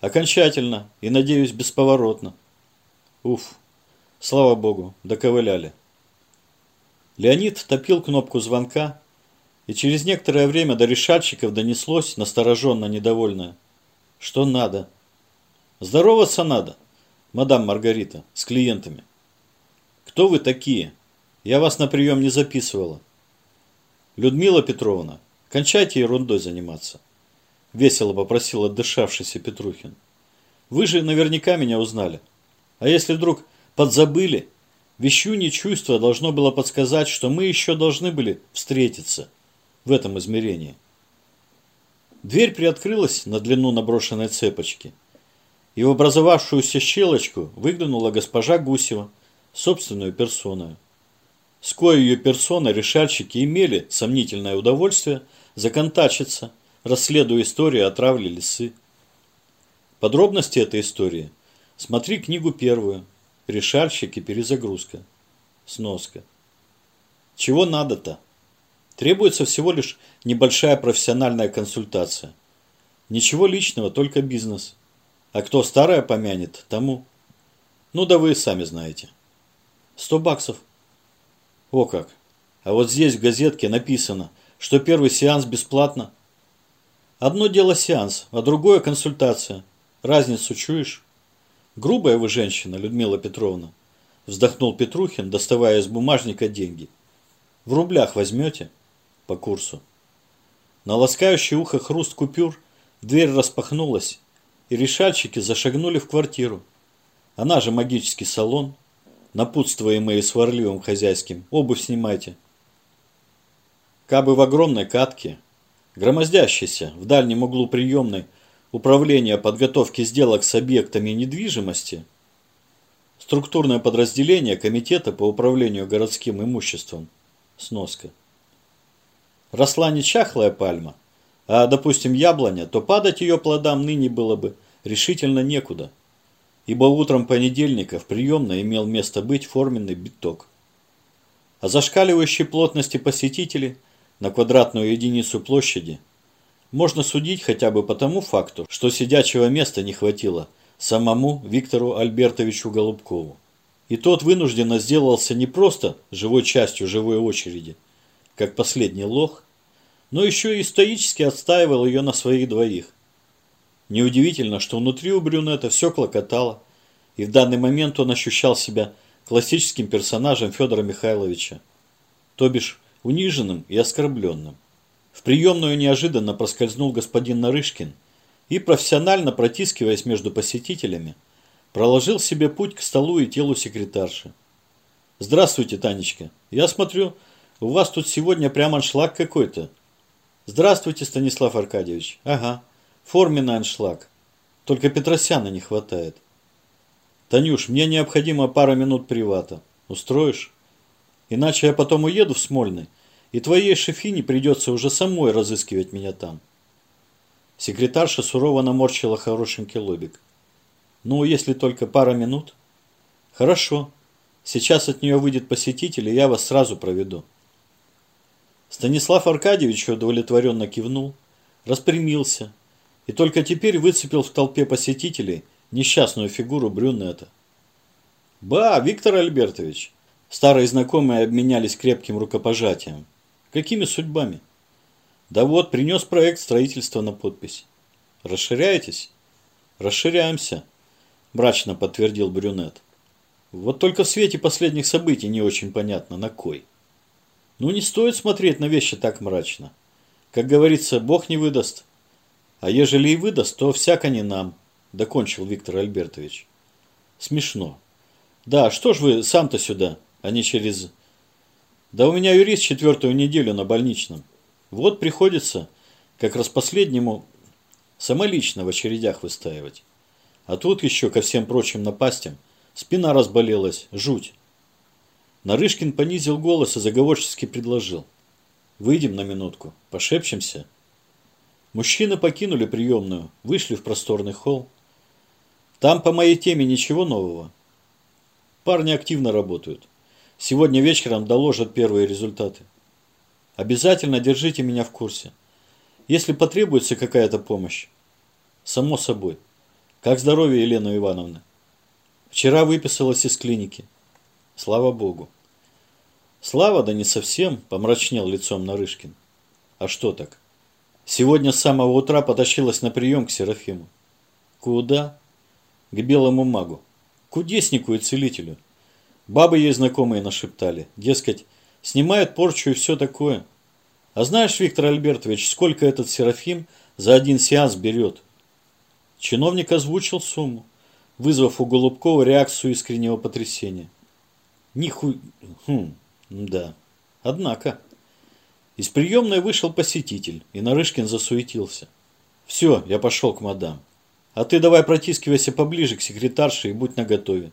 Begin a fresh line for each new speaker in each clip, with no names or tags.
Окончательно и, надеюсь, бесповоротно. Уф, слава богу, доковыляли. Леонид втопил кнопку звонка, и через некоторое время до решатчиков донеслось настороженно недовольное. Что надо? Здороваться надо, мадам Маргарита, с клиентами. Кто вы такие? Я вас на прием не записывала. Людмила Петровна, кончайте ерундой заниматься. Весело попросил отдышавшийся Петрухин. Вы же наверняка меня узнали. А если вдруг подзабыли, вещунье чувство должно было подсказать, что мы еще должны были встретиться в этом измерении. Дверь приоткрылась на длину наброшенной цепочки, и в образовавшуюся щелочку выглянула госпожа Гусева, собственную персоной. С кое ее персона решальщики имели сомнительное удовольствие законтачиться, расследуя историю о лисы. Подробности этой истории смотри книгу первую «Решальщик и перезагрузка». Сноска. Чего надо-то? Требуется всего лишь небольшая профессиональная консультация. Ничего личного, только бизнес. А кто старое помянет, тому... Ну да вы сами знаете. Сто баксов. О как. А вот здесь в газетке написано, что первый сеанс бесплатно. Одно дело сеанс, а другое консультация. Разницу чуешь? Грубая вы женщина, Людмила Петровна. Вздохнул Петрухин, доставая из бумажника деньги. В рублях возьмете? По курсу. На ласкающий ухо хруст купюр дверь распахнулась, и решальщики зашагнули в квартиру. Она же магический салон, напутствуемые сварливым хозяйским. Обувь снимайте. Кабы в огромной катке, громоздящейся в дальнем углу приемной управления подготовки сделок с объектами недвижимости, структурное подразделение Комитета по управлению городским имуществом, сноска. Росла не чахлая пальма, а, допустим, яблоня, то падать ее плодам ныне было бы решительно некуда – ибо утром понедельника в приемной имел место быть форменный биток. О зашкаливающей плотности посетителей на квадратную единицу площади можно судить хотя бы по тому факту, что сидячего места не хватило самому Виктору Альбертовичу Голубкову. И тот вынужденно сделался не просто живой частью живой очереди, как последний лох, но еще и стоически отстаивал ее на своих двоих, Неудивительно, что внутри у брюнета все клокотало, и в данный момент он ощущал себя классическим персонажем Федора Михайловича, то бишь униженным и оскорбленным. В приемную неожиданно проскользнул господин Нарышкин и, профессионально протискиваясь между посетителями, проложил себе путь к столу и телу секретарши. «Здравствуйте, Танечка. Я смотрю, у вас тут сегодня прям аншлаг какой-то». «Здравствуйте, Станислав Аркадьевич. Ага. Форменный аншлаг. Только Петросяна не хватает. Танюш, мне необходимо пара минут привата. Устроишь? Иначе я потом уеду в Смольный, и твоей шефине придется уже самой разыскивать меня там. Секретарша сурово наморщила хорошенький лобик. Ну, если только пара минут. Хорошо. Сейчас от нее выйдет посетитель, и я вас сразу проведу. Станислав Аркадьевич удовлетворенно кивнул, распрямился, и только теперь выцепил в толпе посетителей несчастную фигуру брюнета. «Ба, Виктор Альбертович!» Старые знакомые обменялись крепким рукопожатием. «Какими судьбами?» «Да вот, принес проект строительства на подпись». «Расширяетесь?» «Расширяемся», – мрачно подтвердил брюнет. «Вот только в свете последних событий не очень понятно, на кой». «Ну, не стоит смотреть на вещи так мрачно. Как говорится, Бог не выдаст, а ежели и выдаст, то всяко не нам, докончил Виктор Альбертович. Смешно. Да, что ж вы сам-то сюда, не через... Да у меня юрист четвертую неделю на больничном. Вот приходится, как раз последнему, самолично в очередях выстаивать. А тут еще ко всем прочим напастям спина разболелась, жуть. Нарышкин понизил голос и заговорчески предложил. Выйдем на минутку, пошепчемся. Мужчины покинули приемную, вышли в просторный холл. Там по моей теме ничего нового. Парни активно работают. Сегодня вечером доложат первые результаты. Обязательно держите меня в курсе. Если потребуется какая-то помощь. Само собой. Как здоровье, Елена Ивановна? Вчера выписалась из клиники. Слава Богу. Слава, да не совсем, помрачнел лицом Нарышкин. А что так? Сегодня с самого утра потащилась на прием к Серафиму. Куда? К белому магу. Кудеснику и целителю. Бабы ей знакомые нашептали. Дескать, снимает порчу и все такое. А знаешь, Виктор Альбертович, сколько этот Серафим за один сеанс берет? Чиновник озвучил сумму, вызвав у Голубкова реакцию искреннего потрясения. Нихуй... Хм, да. Однако... Из приемной вышел посетитель, и Нарышкин засуетился. «Все, я пошел к мадам. А ты давай протискивайся поближе к секретарше и будь наготове.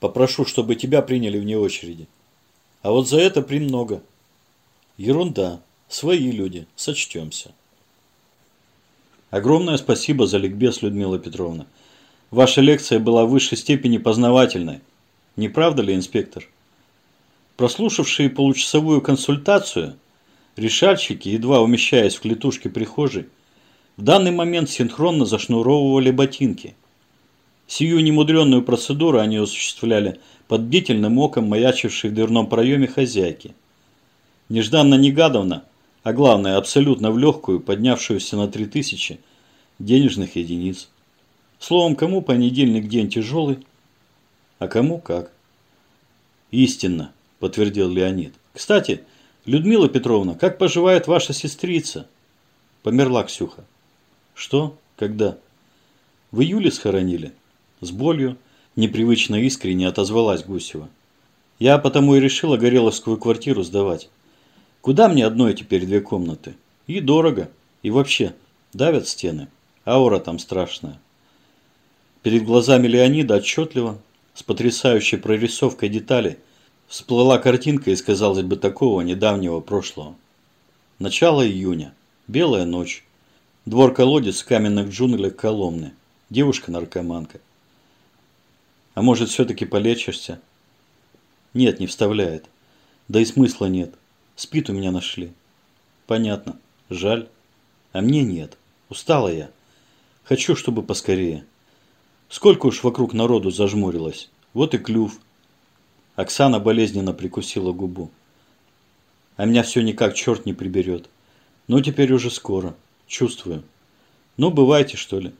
Попрошу, чтобы тебя приняли вне очереди. А вот за это премного. Ерунда. Свои люди. Сочтемся». Огромное спасибо за ликбез, Людмила Петровна. Ваша лекция была в высшей степени познавательной. Не правда ли, инспектор? Прослушавшие получасовую консультацию, решальщики, едва умещаясь в клетушке прихожей, в данный момент синхронно зашнуровывали ботинки. Сию немудренную процедуру они осуществляли под бдительным оком маячившей в дверном проеме хозяйки. Нежданно-негадовно, а главное, абсолютно в легкую, поднявшуюся на 3000 денежных единиц. Словом, кому понедельник день тяжелый, а кому как. Истинно, подтвердил Леонид. Кстати, Людмила Петровна, как поживает ваша сестрица? Померла Ксюха. Что? Когда? В июле схоронили. С болью, непривычно искренне отозвалась Гусева. Я потому и решила Гореловскую квартиру сдавать. Куда мне одной теперь две комнаты? И дорого. И вообще, давят стены. Аура там страшная. Перед глазами Леонида отчетливо, с потрясающей прорисовкой деталей, всплыла картинка из, казалось бы, такого недавнего прошлого. Начало июня. Белая ночь. Двор-колодец в каменных джунглях Коломны. Девушка-наркоманка. А может, все-таки полечишься? Нет, не вставляет. Да и смысла нет. Спит у меня нашли. Понятно. Жаль. А мне нет. Устала я. Хочу, чтобы поскорее. Сколько уж вокруг народу зажмурилось. Вот и клюв. Оксана болезненно прикусила губу. А меня все никак черт не приберет. Ну, теперь уже скоро. Чувствую. Ну, бывайте, что ли.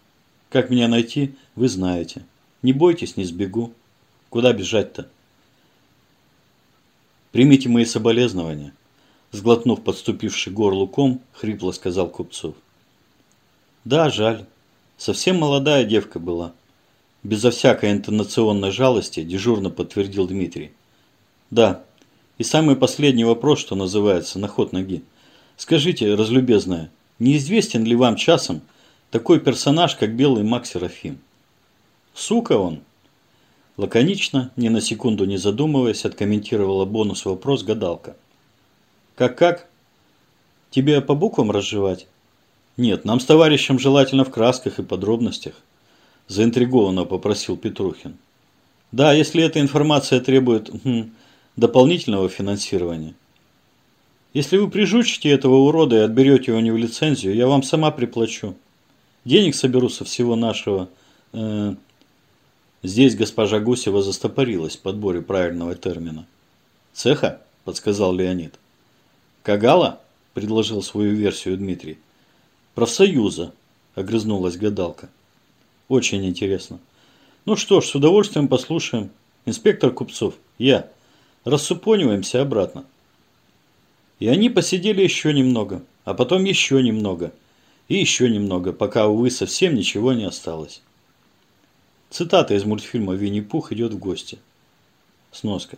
Как меня найти, вы знаете. Не бойтесь, не сбегу. Куда бежать-то? Примите мои соболезнования. Сглотнув подступивший горлу ком, хрипло сказал Купцов. Да, жаль. Совсем молодая девка была. Безо всякой интонационной жалости дежурно подтвердил Дмитрий. Да. И самый последний вопрос, что называется, на ход ноги. Скажите, разлюбезная, Неизвестен ли вам часом такой персонаж, как белый маг Серафим? Сука он! Лаконично, ни на секунду не задумываясь, откомментировала бонус вопрос гадалка. Как-как? Тебе по буквам разжевать? Нет, нам с товарищем желательно в красках и подробностях. Заинтригованно попросил Петрухин. Да, если эта информация требует хм, дополнительного финансирования. Если вы прижучите этого урода и отберете у него лицензию, я вам сама приплачу. Денег соберу со всего нашего... Э, здесь госпожа Гусева застопорилась в подборе правильного термина. «Цеха?» – подсказал Леонид. «Кагала?» – предложил свою версию Дмитрий. «Профсоюза», – огрызнулась гадалка. «Очень интересно. Ну что ж, с удовольствием послушаем. Инспектор Купцов, я. Рассупониваемся обратно». И они посидели еще немного, а потом еще немного, и еще немного, пока, увы, совсем ничего не осталось. Цитата из мультфильма «Винни-Пух идет в гости». Сноска.